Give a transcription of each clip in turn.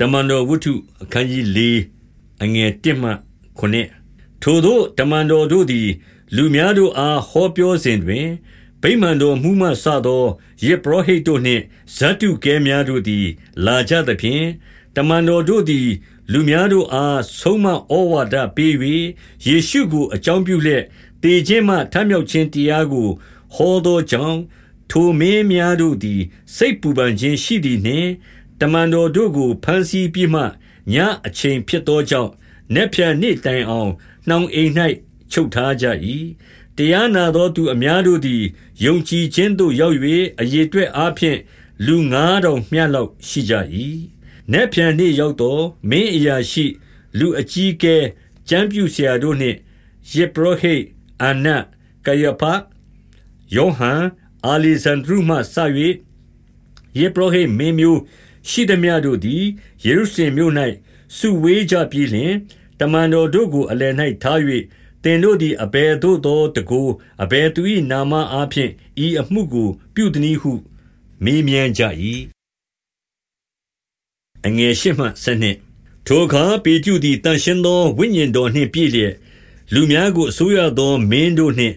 တမန်တော်ဝတ္ထုအခန်းကြီး၄အငယ်1မှ9ထိုတို့တမန်တော်တို့သည် လူများတို့အားဟောပြောစဉ်တွင်ဗိမာန်တော်မှုမှစသောယေဘရဟိတ်တို့နှင့်ဇတ်တုကဲများတို့သည် လာကြသဖြင့်တမန်တော်တို့သည် လူများတို့အားဆုံးမဩဝါဒပေး၍ယေရှုကိုအကြောင်းပြုလျက်တေခြင်းမှထမြောက်ခြင်းတရားကိုဟောသောကြောင့်ထိုမင်းများတို့သည် စိတ်ပူပန်ခြင်းရှိသည်နှင့် တမန်တော်တို့ကိုဖမ်းဆီးပြီးမှညအချိန်ဖြစ်သောကြောင့်နက်ဖြန်နေ့တိုင်အောင်နှောင်အိမ်၌ချုပ်ထားကြ၏တရားနာသောသူအများတို့သည်ယုံကြည်ခြင်းသို့ရောက်၍အရေအတွက်အားဖြင့်လူ9000မျှလောက်ရှိကြ၏နက်ဖြန်နေ့ရောက်သောမင်းအရာရှိ လူအကြီးကဲကျမ်းပြူဆရာတို့နှင့်ယေဘရဟိအနတ်ကယဖယောဟန်အာလီဇန္ဒရုမှစ၍ယေဘရဟိမင်းမျိုး ရှိသမျှတို့သည်ယေရုရှလင်မြို့၌စုဝေးကြပြီးလျှင်တမန်တော်တို့ကိုအလယ်၌ထား၍သင်တို့သည်အဘယ်သို့သောတကူအဘယ်သူ၏နာမအားဖြင့်ဤအမှုကိုပြုသည်ဟု မေးမြန်းကြ၏အငယ်ရှိမှဆနှင့်ထိုအခါပေကျုသည်တန်ရှင်းသောဝိညာဉ်တော်နှင့်ပြည့်လျက်လူများကိုအစိုးရသောမင်းတို့နှင့်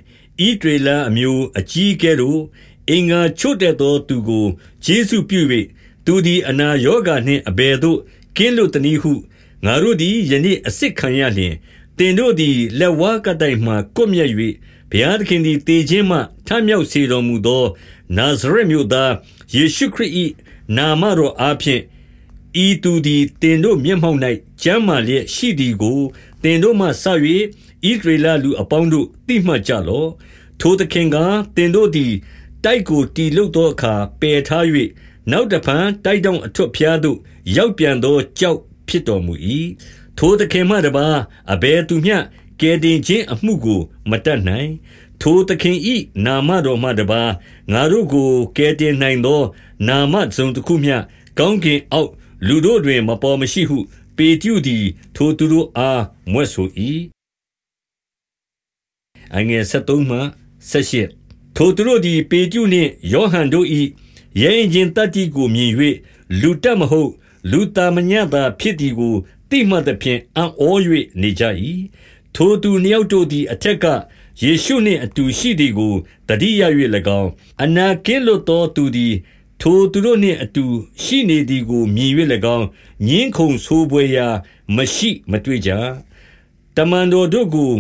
ဤဒေလအမျိုးအကြီးကဲ့သို့အင်္ဂါချွတ်တဲ့သောသူကိုယေရှုပြု၍ သူသည် အနာရောဂါနှင့် အဘယ်သို့ ကင်းလွတ်သနည်းဟု ငါတို့သည် ယနေ့အစစ်ခံရလျင်တင်တို့သည် လက်ဝါးကတိုင်မှကွမျက်၍ဘုရားသခင်သည်တေခြင်းမှ ထမြောက်စေတော်မူသော နာဇရက်မြို့သား ယေရှုခရစ်၏နာမတော်အားဖြင့် ဤသူသည်တင်တို့မျက်မှောက်၌ကျမ်းမာလျက်ရှိသည်ကိုတင်တို့မှဆ၍ဣဒရေလလူအပေါင်းတို့ သိမှတ်ကြလော့ ထိုသခင်ကတင်တို့သည် တိုက်ကိုတီလုတ်သောအခါ ပယ်ထား၍ နောက်တဖန်တိုက်တောင်အထွတ်ဖျားသို့ ရောက်ပြန်သောကြောက်ဖြစ်တော်မူ၏ထိုသခင်မှတပါအဘယ်သူမျှကယ်တင်ခြင်းအမှုကို မတတ်နိုင် ထိုသခင်ဤနာမတော်မှတပါငါတို့ကိုကယ်တင်နိုင်သော နာမစုံတစ်ခုမျှကောင်းကင်အောက်လူတို့တွင် မပေါ်မရှိဟု ပေတျုသည် ထိုသူတို့အားမွဲ့ဆို၏အငယ်73မှ78ထိုသူတို့သည် ပေတျုနှင့်ယောဟန်တို့၏ ရဲရင်ချင်းတတ္တိကိုမြင်၍လူတက်မဟုတ်လူတာမညတာဖြစ်သည်ကိုတိမှတ်သဖြင့်အံ့ဩ၍နေကြ၏ထိုသူနှစ်ယောက်တို့သည်အထက်ကယေရှုနှင့်အတူရှိသည်ကိုတတိယ၍၎င်းအနာကင်းလွတ်သောသူသည်ထိုသူတို့နှင့်အတူရှိနေသည်ကိုမြင်၍၎င်းညင်းခုန်ဆိုးပွဲရာမရှိမတွေ့ကြတမန်တော်တို့ကို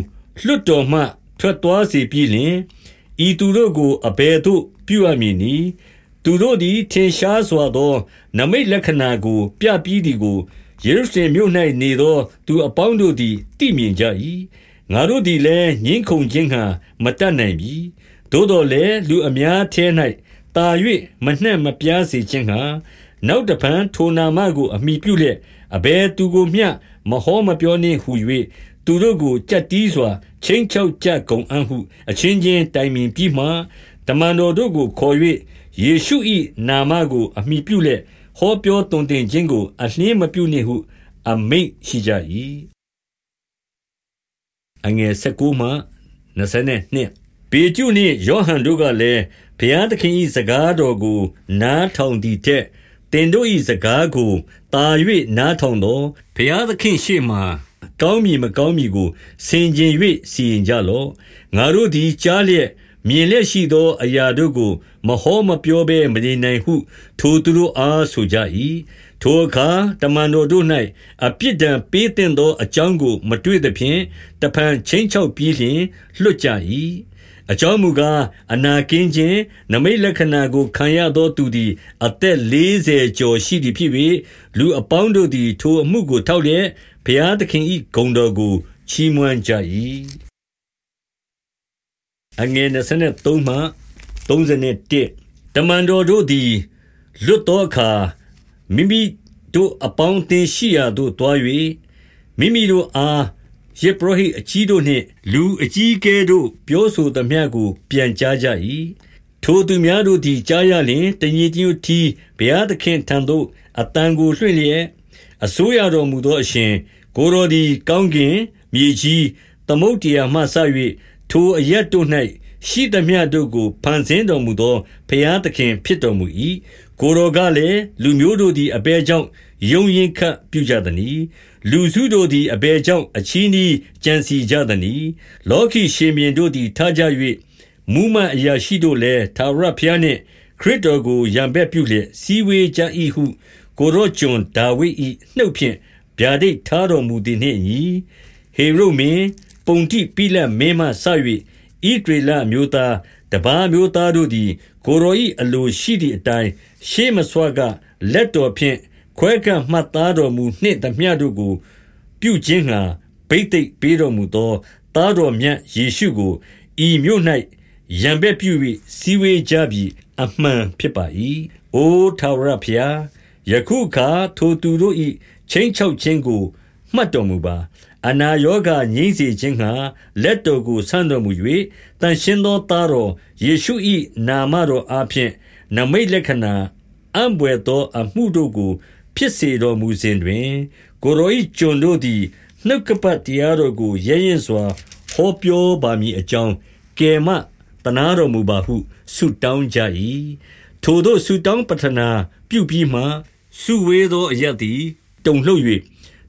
လွတ်တော်မှထွက်သွားစေပြီးလျှင်ဤသူတို့ကိုအဘယ်သို့ပြုအပ်မည်နည်း သူတို့သည် ထင်ရှားစွာသောနမိတ်လက္ခဏာကို ပြပြီးသည်ကို ယေရုရှလင်မြို့၌နေသော သူအပေါင်းတို့သည် သိမြင်ကြ၏ငါတို့သည်လည်းငင်းခုန်ခြင်းဟံမတတ်နိုင်ပြီ သို့တော်လည်း လူအများထဲ၌တာ၍မနှံ့မပြားစေခြင်းဟံနောက်တဖန် ထိုနာမကို အမိပြုလျက် အဘယ်သူကိုမျှ မဟောမပြောနှင့်ဟု၍သူတို့ကိုကြက်တီးစွာချင်းချောက်ကြကုန်အံ့ဟု အချင်းချင်းတိုင်ပင်ပြီးမှ တမန်တော်တို့ကိုခေါ်၍ ယေရှု၏နာမကို အမိပြုလျက်ဟောပြောသွန်သင်ခြင်းကို အလျှင်းမပြုနှင့်ဟု အမိန့်ရှိကြ၏အငယ်19မှ22ပေကျုနှင့်ယောဟန်တို့ကလည်းဘုရားသခင်၏စကားတော်ကို နားထောင်သည်ထက်တင်တို့၏စကားကိုတာ၍နားထောင်သောဘုရားသခင်ရှေ့မှကောင်းမည်မကောင်းမည်ကိုဆင်ခြင်၍စီရင်ကြလော့ငါတို့သည်ကြားလျက် မြင်လျက်ရှိသော အရာတို့ကို မဟောမပြောဘဲမနေနိုင်ဟု ထိုသူတို့အား ဆိုကြ၏ထိုအခါ တမန်တော်တို့၌အပြစ်ဒဏ်ပေးသင့်သော အကြောင်းကို မတွေ့သဖြင့် တဖန်ချင်းချောက်ပြီးလျှင် လွတ်ကြ၏အကြောင်းမူကား အနာကင်းခြင်းနမိတ်လက္ခဏာကို ခံရသောသူသည် အသက်40ကျော်ရှိသည်ဖြစ်၍လူအပေါင်းတို့သည် ထိုအမှုကို ထောက်လျက် ဘုရားသခင်၏ဂုဏ်တော်ကို ချီးမွမ်းကြ၏ အငယ်23မှ31တမန်တော်တို့သည်လွတ်သောအခါမိမိတို့အပေါင်းအသင်းရှိရာသို့သွား၍မိမိတို့အားယဇ်ပုရောဟိတ်အကြီးတို့နှင့် လူအကြီးအကဲတို့ပြောဆိုသမျှကို ပြန်ကြားကြ၏။ထိုသူများတို့သည်ကြားရလျှင်တညီတညွတ်တည်းဘုရားသခင့်ထံသို့အသံကိုလွှင့်လျက်၊အစိုးရတော်မူသောအရှင်၊ကိုယ်တော်သည်ကောင်းကင်၊မြေကြီး၊သမုဒ္ဒရာမှစ၍ ထိုအရပ်တို့၌ရှိသမျှတို့ကို ဖန်ဆင်းတော်မူသော ဘုရားသခင်ဖြစ်တော်မူ၏။ကိုတော်ကလည်း လူမျိုးတို့သည် အဘယ်ကြောင့်ယုံရင်ခတ်ပြုကြသနည်း လူစုတို့သည် အဘယ်ကြောင့် အချီးနှီးကြံစီကြသနည်း လောကီရှင်မြင်တို့သည်ထားကြ၍မူမအရာရှိတို့လည်းသာရဖျားနှင့် ခရစ်တော်ကိုရံဘက်ပြုလျက်စီဝေးကြ၏ဟု ကိုရောကျွန်ဒါဝိဒ်၏နှုတ်ဖြင့် ဗျာဒိတ်ထားတော်မူသည်နှင့်အညီ ဟေရုမင်း ပုံတိပိလမင်းမှဆ၍ဣဒေလမျိုးသားတပါမျိုးသားတို့သည် ကိုရော၏အလိုရှိသည့်အတိုင်းရှေးမဆွကလက်တော်ဖြင့်ခွဲကပ်မှတ်သားတော်မူနှင့်သမျှတို့ကို ပြုခြင်းငှာဗိသိက်ပေးတော်မူသောသားတော်မြတ်ယေရှုကိုဤမြို့၌ရံဘက်ပြု၍စီဝေးကြပြီအမှန်ဖြစ်ပါ၏။အိုထာဝရဖျားယခုအခါထိုသူတို့၏ချင်းချောက်ခြင်းကိုမှတ်တော်မူပါ။ အနာယောဂငြိမ့်စေခြင်းငှာလက်တော်ကိုဆန့်တော်မူ၍တန်ရှင်းသောသားတော်ယေရှု၏နာမတော်အားဖြင့် နမိတ်လက္ခဏာအံပွေသောအမှုတို့ကို ဖြစ်စေတော်မူစဉ်တွင် ကိုရော၏ကျွန်တို့သည်နှုတ်ကပတ်တရားတော်ကိုရဲရင်စွာဟောပြောပါမည်အကြောင်းကယ်မတနာတော်မူပါဟုဆုတောင်းကြ၏ထိုတို့ဆုတောင်းပတနာပြုပြီးမှစုဝေးသောအရသည် တုန်လှုပ်၍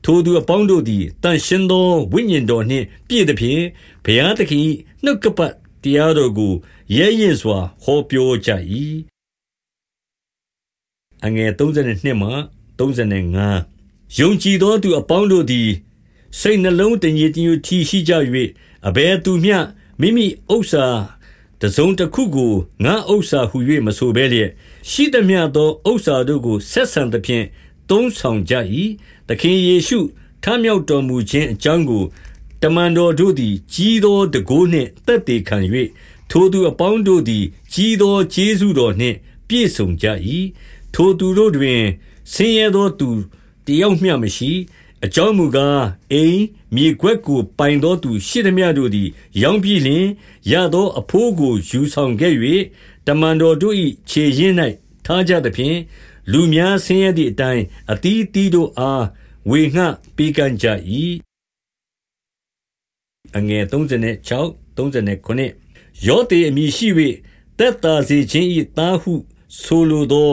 ထိုသူအပေါင်းတို့သည်တန်ရှင်းသောဝိညာဉ်တော်နှင့် ပြည့်သည်ဖြင့်ဘုရားသခင်နှုတ်ကပတ်တရားတော်ကိုရဲရင်စွာ ဟောပြောကြ၏အငယ်32မှ35ယုံကြည်သောသူအပေါင်းတို့သည်စိတ်နှလုံးတညီတညွတ်ထီရှိကြ၍အဘယ်သူမျှမိမိဥစ္စာတစုံတစ်ခုကိုငါဥစ္စာဟု၍မဆိုဘဲလျက်ရှိသမျှသောဥစ္စာတို့ကိုဆက်ဆံသဖြင့် သုံးဆောင်ကြ၏သခင်ယေရှုထမြောက်တော်မူခြင်းအကြောင်းကိုတမန်တော်တို့သည် ကြီးသောတကိုးနှင့်တက်တည်ခံ၍ထိုသူအပေါင်းတို့သည် ကြီးသောကျေးဇူးတော်နှင့် ပြည့်စုံကြ၏ထိုသူတို့တွင်ဆင်းရဲသောသူတယောက်မျှမရှိအကြောင်းမူကားအိမ်မြေခွက်ကိုပိုင်သောသူရှိသမျှတို့သည် ရောင်းပြီးလျှင်ရသောအဖိုးကိုယူဆောင်ခဲ့၍တမန်တော်တို့၏ခြေရင်း၌ထားကြသဖြင့် လူများဆင်းရဲသည့်အတိုင်း အသီးသီးတို့အား ဝေငှပေးကမ်းကြ၏အငယ်36 39ယောသေအမည်ရှိ၍တက်တာစေခြင်း၏သားဟု ဆိုလိုသော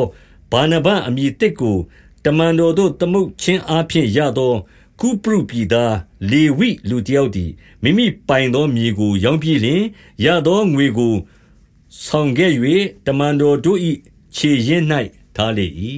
ဘာနဘအမည်တစ်ကို တမန်တော်တို့ သမုတ်ချင်းအားဖြင့် ရသော ကုပရုပြည်သား လေဝိလူတယောက်သည် မိမိပိုင်သောမြေကို ရောင်းပြီးလျှင် ရသောငွေကို ဆောင်ခဲ့၍တမန်တော်တို့၏ခြေရင်း၌ ထားလေ၏